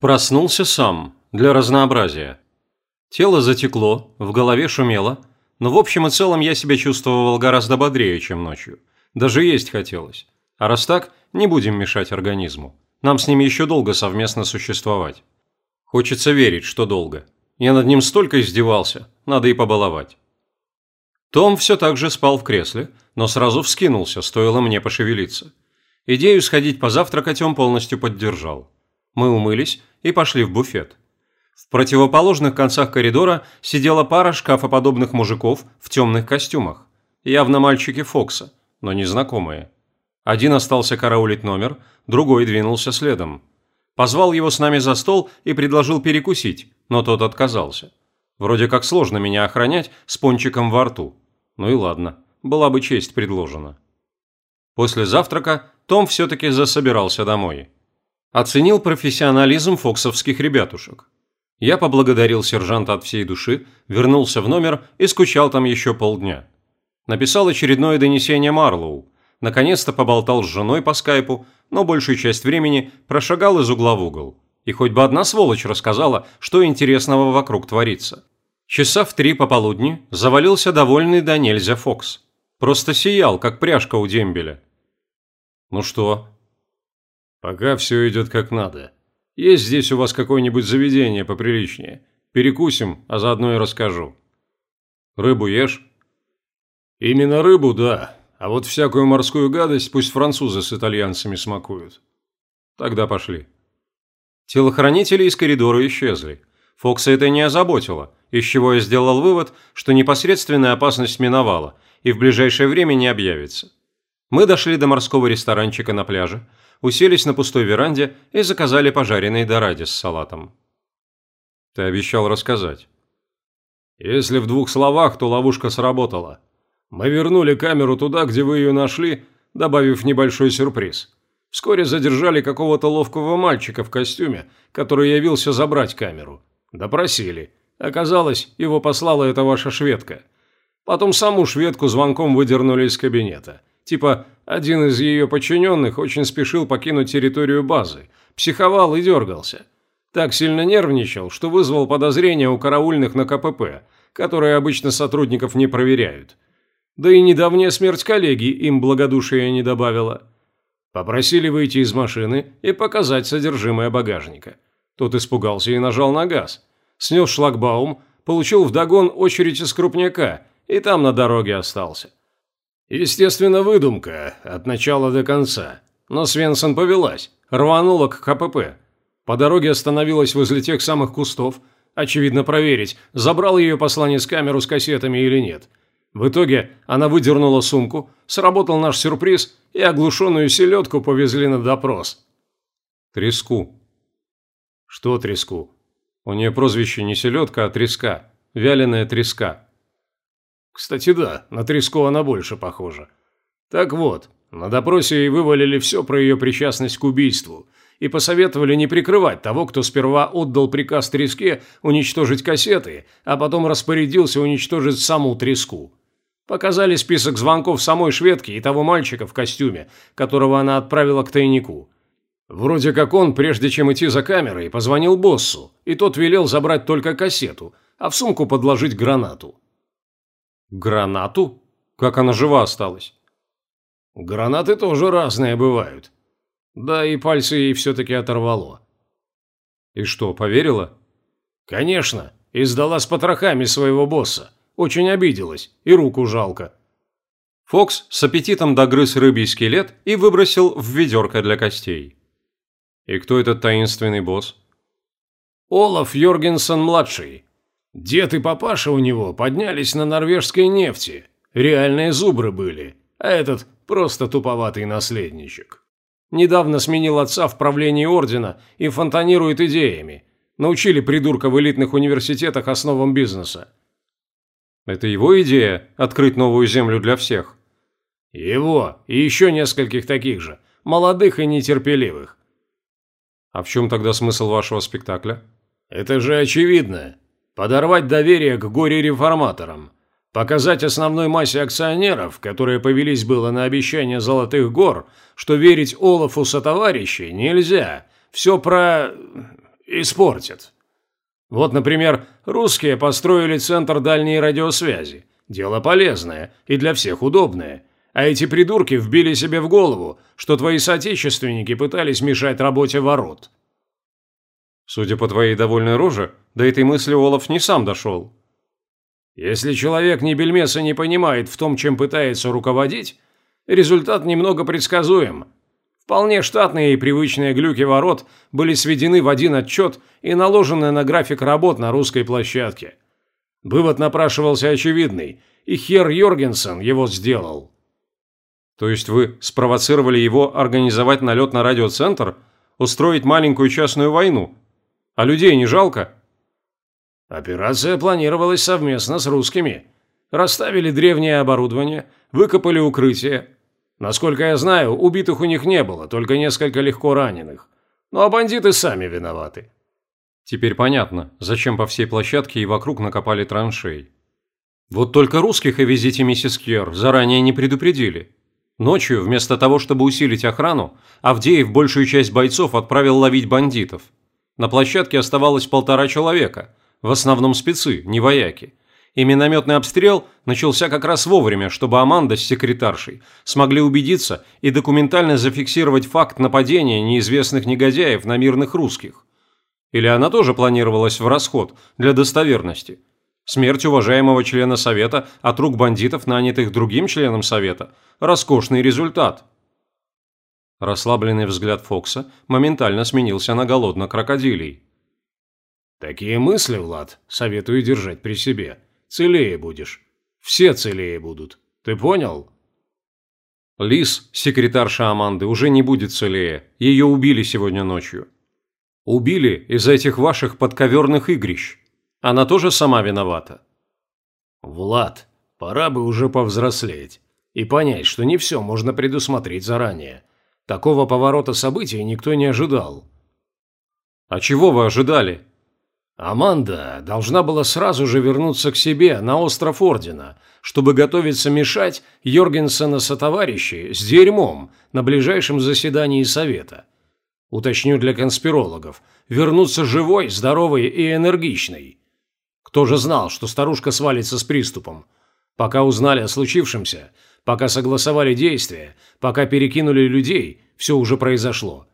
Проснулся сам, для разнообразия. Тело затекло, в голове шумело, но в общем и целом я себя чувствовал гораздо бодрее, чем ночью. Даже есть хотелось. А раз так, не будем мешать организму. Нам с ними еще долго совместно существовать. Хочется верить, что долго. Я над ним столько издевался, надо и побаловать. Том все так же спал в кресле, но сразу вскинулся, стоило мне пошевелиться. Идею сходить позавтракать он полностью поддержал. Мы умылись и пошли в буфет. В противоположных концах коридора сидела пара шкафоподобных мужиков в темных костюмах. Явно мальчики Фокса, но незнакомые. Один остался караулить номер, другой двинулся следом. Позвал его с нами за стол и предложил перекусить, но тот отказался. Вроде как сложно меня охранять с пончиком во рту. Ну и ладно, была бы честь предложена. После завтрака Том все-таки засобирался домой. Оценил профессионализм фоксовских ребятушек. Я поблагодарил сержанта от всей души, вернулся в номер и скучал там еще полдня. Написал очередное донесение Марлоу. Наконец-то поболтал с женой по скайпу, но большую часть времени прошагал из угла в угол. И хоть бы одна сволочь рассказала, что интересного вокруг творится. Часа в три пополудни завалился довольный до нельзя Фокс. Просто сиял, как пряжка у дембеля. «Ну что, Пока все идет как надо. Есть здесь у вас какое-нибудь заведение поприличнее? Перекусим, а заодно и расскажу. Рыбу ешь? Именно рыбу, да. А вот всякую морскую гадость пусть французы с итальянцами смакуют. Тогда пошли. Телохранители из коридора исчезли. Фокса это не озаботило, из чего я сделал вывод, что непосредственная опасность миновала и в ближайшее время не объявится. Мы дошли до морского ресторанчика на пляже, уселись на пустой веранде и заказали пожаренный доради с салатом. Ты обещал рассказать. Если в двух словах, то ловушка сработала. Мы вернули камеру туда, где вы ее нашли, добавив небольшой сюрприз. Вскоре задержали какого-то ловкого мальчика в костюме, который явился забрать камеру. Допросили. Оказалось, его послала эта ваша шведка. Потом саму шведку звонком выдернули из кабинета. Типа, один из ее подчиненных очень спешил покинуть территорию базы, психовал и дергался. Так сильно нервничал, что вызвал подозрения у караульных на КПП, которые обычно сотрудников не проверяют. Да и недавняя смерть коллеги им благодушия не добавила. Попросили выйти из машины и показать содержимое багажника. Тот испугался и нажал на газ. Снес шлагбаум, получил вдогон очередь из крупняка и там на дороге остался. Естественно, выдумка, от начала до конца. Но Свенсон повелась, рванула к КПП. По дороге остановилась возле тех самых кустов, очевидно проверить, забрал ее посланец камеру с кассетами или нет. В итоге она выдернула сумку, сработал наш сюрприз, и оглушенную селедку повезли на допрос. Треску. Что треску? У нее прозвище не селедка, а треска. Вяленая треска. Кстати, да, на треску она больше похожа. Так вот, на допросе ей вывалили все про ее причастность к убийству и посоветовали не прикрывать того, кто сперва отдал приказ треске уничтожить кассеты, а потом распорядился уничтожить саму треску. Показали список звонков самой шведки и того мальчика в костюме, которого она отправила к тайнику. Вроде как он, прежде чем идти за камерой, позвонил боссу, и тот велел забрать только кассету, а в сумку подложить гранату. Гранату? Как она жива осталась? Гранаты тоже разные бывают. Да и пальцы ей все-таки оторвало. И что, поверила? Конечно, и сдала с потрохами своего босса. Очень обиделась, и руку жалко. Фокс с аппетитом догрыз рыбий скелет и выбросил в ведерко для костей. И кто этот таинственный босс? Олаф Йоргенсен-младший, Дед и папаша у него поднялись на норвежской нефти. Реальные зубры были, а этот просто туповатый наследничек. Недавно сменил отца в правлении ордена и фонтанирует идеями. Научили придурка в элитных университетах основам бизнеса. Это его идея – открыть новую землю для всех? Его и еще нескольких таких же, молодых и нетерпеливых. А в чем тогда смысл вашего спектакля? Это же очевидно. Подорвать доверие к горе-реформаторам. Показать основной массе акционеров, которые повелись было на обещание Золотых гор, что верить Олафу сотоварищей нельзя. Все про... испортит. Вот, например, русские построили центр дальней радиосвязи. Дело полезное и для всех удобное. А эти придурки вбили себе в голову, что твои соотечественники пытались мешать работе ворот. Судя по твоей довольной роже, до этой мысли Олаф не сам дошел. Если человек ни бельмеса не понимает в том, чем пытается руководить, результат немного предсказуем. Вполне штатные и привычные глюки ворот были сведены в один отчет и наложены на график работ на русской площадке. Вывод напрашивался очевидный, и Хер Йоргенсен его сделал. То есть вы спровоцировали его организовать налет на радиоцентр, устроить маленькую частную войну? А людей не жалко? Операция планировалась совместно с русскими. Расставили древнее оборудование, выкопали укрытие. Насколько я знаю, убитых у них не было, только несколько легко раненых. Ну а бандиты сами виноваты. Теперь понятно, зачем по всей площадке и вокруг накопали траншей. Вот только русских о визите миссис Кьер заранее не предупредили. Ночью, вместо того, чтобы усилить охрану, Авдеев большую часть бойцов отправил ловить бандитов. На площадке оставалось полтора человека, в основном спецы, не вояки. И минометный обстрел начался как раз вовремя, чтобы Аманда с секретаршей смогли убедиться и документально зафиксировать факт нападения неизвестных негодяев на мирных русских. Или она тоже планировалась в расход для достоверности? Смерть уважаемого члена Совета от рук бандитов, нанятых другим членом Совета – роскошный результат. Расслабленный взгляд Фокса моментально сменился на голодно-крокодилий. «Такие мысли, Влад, советую держать при себе. Целее будешь. Все целее будут. Ты понял?» Лис, секретарша Аманды, уже не будет целее. Ее убили сегодня ночью. Убили из-за этих ваших подковерных игрищ. Она тоже сама виновата. Влад, пора бы уже повзрослеть и понять, что не все можно предусмотреть заранее. Такого поворота событий никто не ожидал. А чего вы ожидали? Аманда должна была сразу же вернуться к себе на остров Ордена, чтобы готовиться мешать Йоргенсена сотоварищи с дерьмом на ближайшем заседании Совета – уточню для конспирологов, вернуться живой, здоровой и энергичной. Кто же знал, что старушка свалится с приступом? Пока узнали о случившемся, пока согласовали действия, пока перекинули людей, все уже произошло.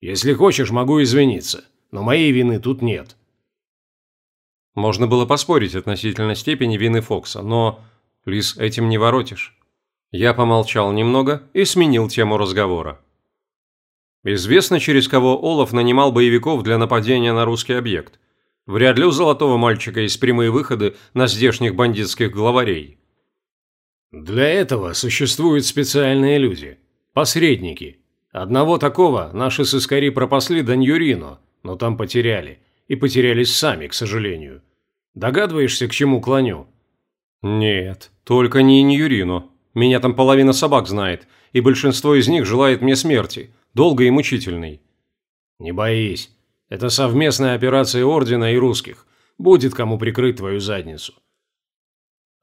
Если хочешь, могу извиниться, но моей вины тут нет. Можно было поспорить относительно степени вины Фокса, но, Лис, этим не воротишь. Я помолчал немного и сменил тему разговора. Известно, через кого Олаф нанимал боевиков для нападения на русский объект. Вряд ли у золотого мальчика есть прямые выходы на здешних бандитских главарей. Для этого существуют специальные люди. Посредники. Одного такого наши сыскари пропасли до Ньюрино, но там потеряли. И потерялись сами, к сожалению. Догадываешься, к чему клоню? Нет, только не Ньюрино. Меня там половина собак знает, и большинство из них желает мне смерти – долгой и мучительной. Не боись. Это совместная операция Ордена и русских. Будет кому прикрыть твою задницу.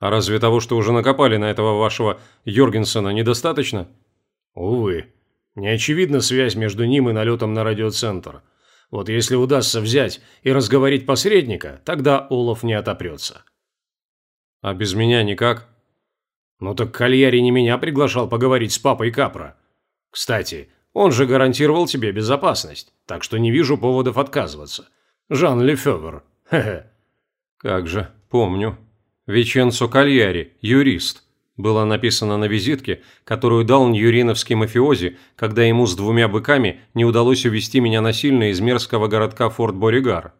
А разве того, что уже накопали на этого вашего Йоргенсена, недостаточно? Увы. Не очевидна связь между ним и налетом на радиоцентр. Вот если удастся взять и разговорить посредника, тогда Олаф не отопрется. А без меня никак? Ну так Кальяри не меня приглашал поговорить с папой Капра. Кстати, он же гарантировал тебе безопасность, так что не вижу поводов отказываться. Жан Лефевр. Хе-хе. Как же, помню. Веченцо Кальяри, юрист. Было написано на визитке, которую дал ньюриновский мафиози, когда ему с двумя быками не удалось увести меня насильно из мерзкого городка Форт Боригар.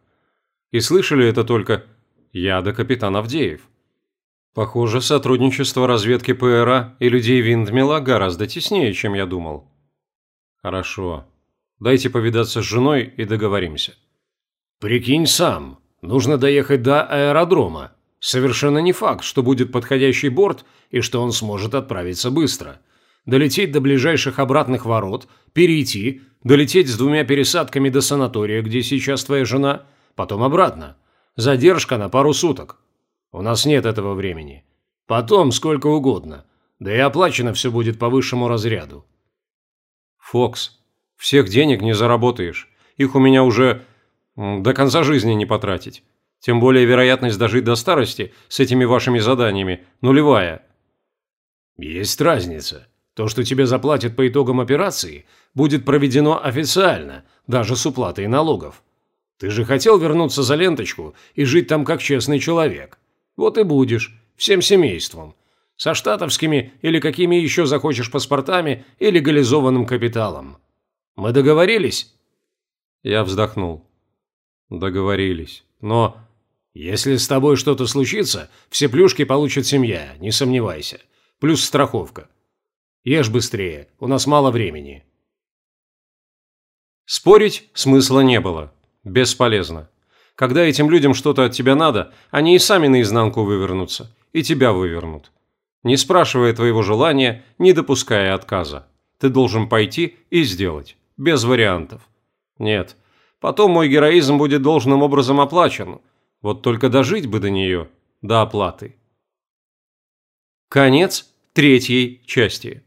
И слышали это только я да капитан Авдеев. Похоже, сотрудничество разведки ПРА и людей Виндмила гораздо теснее, чем я думал. Хорошо. Дайте повидаться с женой и договоримся. Прикинь сам. Нужно доехать до аэродрома. Совершенно не факт, что будет подходящий борт и что он сможет отправиться быстро. Долететь до ближайших обратных ворот, перейти, долететь с двумя пересадками до санатория, где сейчас твоя жена, потом обратно. Задержка на пару суток. У нас нет этого времени. Потом сколько угодно. Да и оплачено все будет по высшему разряду. Фокс, всех денег не заработаешь. Их у меня уже До конца жизни не потратить. Тем более вероятность дожить до старости с этими вашими заданиями нулевая. Есть разница. То, что тебе заплатят по итогам операции, будет проведено официально, даже с уплатой налогов. Ты же хотел вернуться за ленточку и жить там как честный человек. Вот и будешь, всем семейством. Со штатовскими или какими еще захочешь паспортами и легализованным капиталом. Мы договорились?» Я вздохнул. «Договорились. Но если с тобой что-то случится, все плюшки получит семья, не сомневайся. Плюс страховка. Ешь быстрее, у нас мало времени». Спорить смысла не было. Бесполезно. Когда этим людям что-то от тебя надо, они и сами наизнанку вывернутся, и тебя вывернут. Не спрашивая твоего желания, не допуская отказа. Ты должен пойти и сделать. Без вариантов. Нет. Потом мой героизм будет должным образом оплачен. Вот только дожить бы до нее, до оплаты. Конец третьей части.